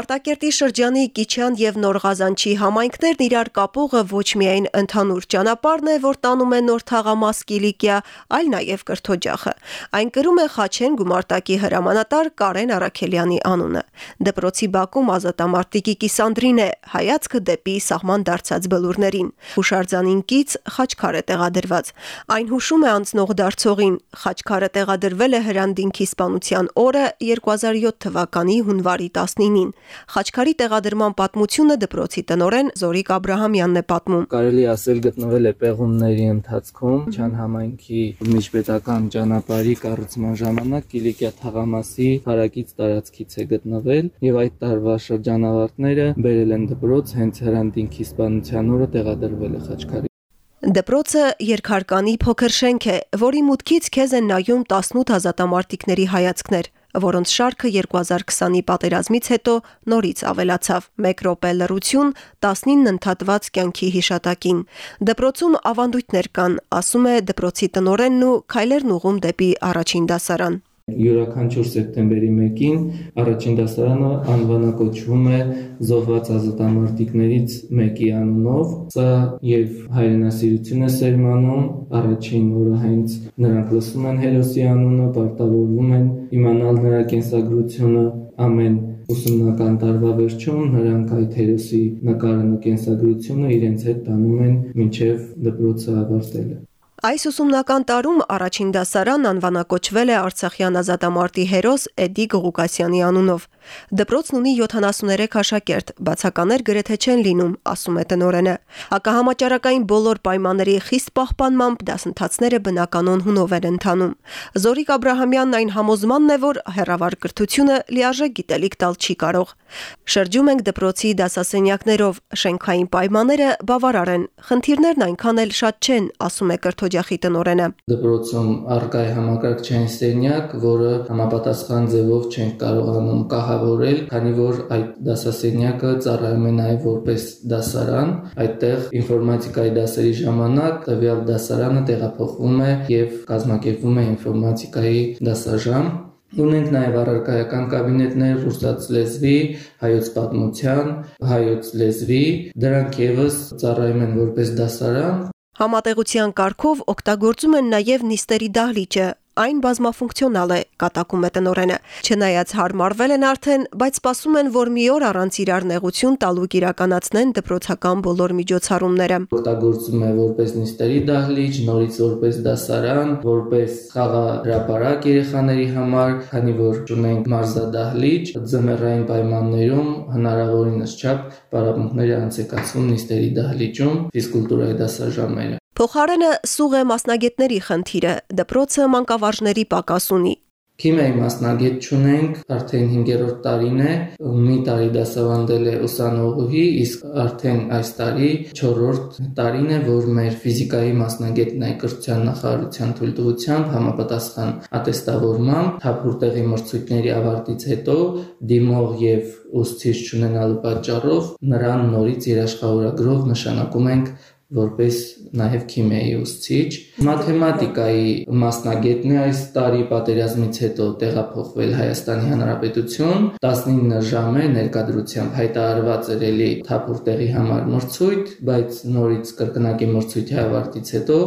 Մարտակերտի շրջանի Կիչյան եւ Նորղազանչի համայնքներն իրար կապողը ոչ միայն ընդհանուր ճանապարհն է, որ տանում է Նոր Թաղամաս Կիլիկիա, այլ նաեւ կրթօջախը։ Այն կրում է Խաչեն գումարտակի հրամանատար Կարեն Արաքելյանի անունը։ Դպրոցի բակում ազատամարտիկի Կիսանդրին է հայացքը դեպի սահման դարձած բլուրներին։ Հուշարձանին կից խաչքար է տեղադրված։ Այն հուշում է անցնող դարձողին։ Խաչքարը տեղադրվել է Հրանդինքի սպանության օրը 2007 թվականի հունվարի 19-ին։ Խաչքարի տեղադրման պատմությունը դպրոցի տնորեն Զորիկ Աբ รา համյանն է պատմում։ Կարելի ասել գտնվել է պեղումների ընթացքում Չան համայնքի միջպետական ճանապարհի կառուցման ժամանակ Կիլիկիա թաղամասի հարակից տարածքից է գտնվել եւ այդ տարվա շրջանավարտները բերել են դպրոց հենց հրանտինքի սպանության օրը տեղադրվել է Խաչքարի Դպրոցը երկհարկանի փոքր շենք է, որի մուտքից քեզ են նայում 18 ազատամարտիկների հայացքներ որոնց շարքը 2020-ի պատերազմից հետո նորից ավելացավ։ 1 րոպե լրություն 19 ընդհատված կյանքի հիշատակին։ Դպրոցում ավանդույթներ կան, ասում է դպրոցի տնորենն ու քայլերն ուղում դեպի առաջին դասարան։ Յուրաքանչյուր սեպտեմբերի 1-ին առաջին դասարանը անվանակոչվում է զոհված ազատամարտիկներից մեկի անունով։ Սա եւ հայրենասիրություն է սերմանում, առաջին օրը հենց նրանք լսում են հերոսի անունը, պարտավորվում են իմանալ նրա կենսագրությունը ամեն ուսումնական տարվա վերջում նրանք այդ հերոսի նկարն ու կենսագրությունը իրենց հետ տանում են մինչև դպրոցը ավարտելը։ Այս ուսումնական տարում առաջին դասարան անվանակոչվել է Արցախյան ազատամարտի հերոս Էդի Գողուկասյանի անունով։ Դպրոցն ունի 73 աշակերտ, բացականեր գրեթե չեն լինում, ասում է տնորենը։ Հակահամաճարակային բոլոր պայմանների խիստ պահպանմամբ դասընթացները բնականon հունով են ընթանում։ Զորիկ Աբ รา համյանն այն համոզմանն է, որ հերավար կրթությունը լիարժեք գիտելիք տալ չի կարող։ Շրջում ենք դպրոցի դասասենյակներով, շենքային պայմանները բավարար են, խնդիրներն այնքան էլ շատ չեն, ասում է կրթօջախի տնորենը։ Դպրոցում արկա է համակարգչային սենյակ, որը համապատասխան ձևով չենք կարողանում կահ կարգավորել, քանի որ այդ դասասենյակը ծառայում է նաև որպես դասարան, այդտեղ ինֆորմատիկայի դասերի ժամանակ տվյալ դասարանը տեղափոխվում է եւ կազմակերպվում է ինֆորմատիկայի դասաժամ Ունենք նաև առարկայական կաբինետներ ռուսաց լեզվի, հայոց պատմության, հայոց լեզվի, դրանք եւս ծառայում են որպես դասարան։ Համատեղության կարգով օգտագործում են նաև նիստերի դահլիճը, այն բազմաֆունկցիոնալ է, կատակում է տնորենը։ Չնայած հարմարվել են արդեն, բայց սպասում են, որ մի օր առանց իրար նեղություն տալու կիրականացնեն դպրոցական բոլոր միջոցառումները։ Օգտագործում է որպես նիստերի դահլիճ, նորից որպես դասարան, որպես խաղահրապարակ երեխաների համար, քանի որ ունենք մարզադահլիճ, ձմեռային պայմաններում հնարավորինս չափ պարապմունքները անցեկացվում նիստերի դահլիճում, ֆիզկուլտուրայի դասաժամերը։ Փոխարենը սուղ է մասնագետների խնդիրը, դպրոցը մանկավարժների պակաս ունի։ Քիմիայի մասնագետ չունենք, արդեն 5-րդ տարին է, մի տարի դասավանդել է ուսանողուհի, իսկ արդեն այս տարի 4-րդ տարին է, որ մեր ֆիզիկայի մասնագետն է կրթության նախարարության թույլտվությամբ համապատասխան ատեստավորմամբ թափուրտեղի մրցույթների ավարտից հետո դիմող եւ ուսուցիչ չունենալու պատճառով նրան նորից երաշխավորագրով նշանակում ենք որպես նաև քիմիայի ուսուցիչ։ Մաթեմատիկայի մասնագետն է այս տարի պատերազմից հետո տեղափոխվել Հայաստանի Հանրապետություն 19 ժամ է ներկայդրությամբ հայտարարված էր էլի թափուր տեղի համար մրցույթ, բայց նորից կրկնակի մրցույթի ավարտից հետո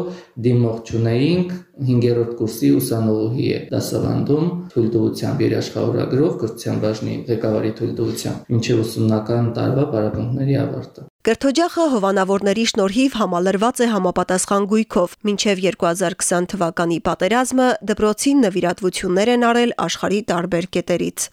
դիմող ճունեինք 5-րդ կուրսի ուսանողուհի է դասավանդում թույլտվությամբ երաշխավորագրով կրթության բաժնի ղեկավարի թույլտվությամբ մինչև ուսումնական տարվա պարապմունքների ավարտը Կրթօջախը հովանավորների շնորհիվ համալրված է համապատասխան գույքով։ Մինչև 2020 թվականի պատերազմը դպրոցին նվիրատվություններ են արել աշխարհի տարբեր կետերից։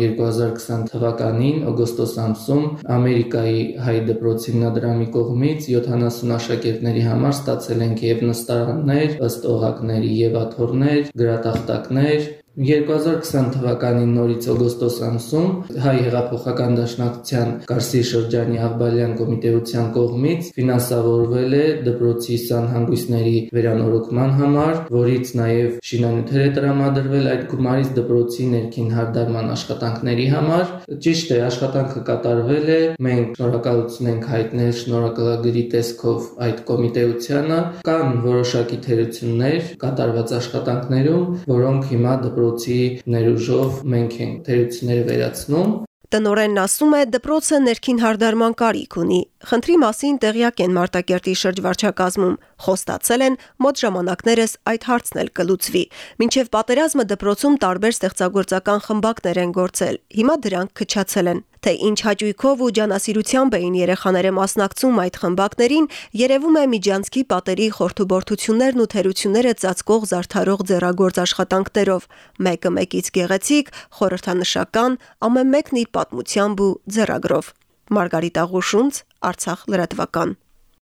2020 թվականին օգոստոս ամսում Ամերիկայի հայ դպրոցի հիմնադրամի կողմից 70 աշակերտների համար ստացել ենք եւ նստարաններ, ըստ օղակների եւ աթոռներ, գրատախտակներ, 2020 թվականի նորից օգոստոս ամսում հայ հեղափոխական դաշնակցության Կարսի շրջանի Աղբալյան կոմիտեության կողմից ֆինանսավորվել է դպրոցի սանհանգույցների վերանորոգման համար, որից նաև շինանյութեր է տրամադրվել այդ գումարից դպրոցի ներքին հարդարման աշխատանքների համար։ Ճիշտ է, աշխատանքը կատարվել է։ Մենք շնորհակալություն ենք հայտնել շնորհակալագրի տեսքով այդ կոմիտեությանը։ Կան որոշակի թերություններ կատարված աշխատանքներում, որոնք հիմա դպրոց դպրոցի ներուժով մենք ենք թերությունները վերացնում Տնորենն ասում է, դպրոցը ներքին հարդարման կարիք ունի։ Խնդրի մասին տեղյակ են Մարտակերտի շրջվարչակազմում, խոստացել են մոտ ժամանակներս այդ հարցն էլ կլուծվի։ Մինչև պատերազմը դպրոցում տարբեր ստեղծագործական խմբակներ են գործել։ Հիմա դրանք քչացել են։ Թե ինչ հաճույքով ու ջանասիրությամբ էին երեխաները մասնակցում այդ խմբակներին, երևում է միջանցքի պատերի խորթուբորթություններն ու թերությունները ծածկող զարդարող ձեռագործ աշխատանքներով։ Մեկը մեկից գեղեցիկ, խորհրդանշական, ամեն մեկն իր պատմությամբ ու ձեռագրով։ Մարգարիտ Աղուշունց, Արցախ լրատվական։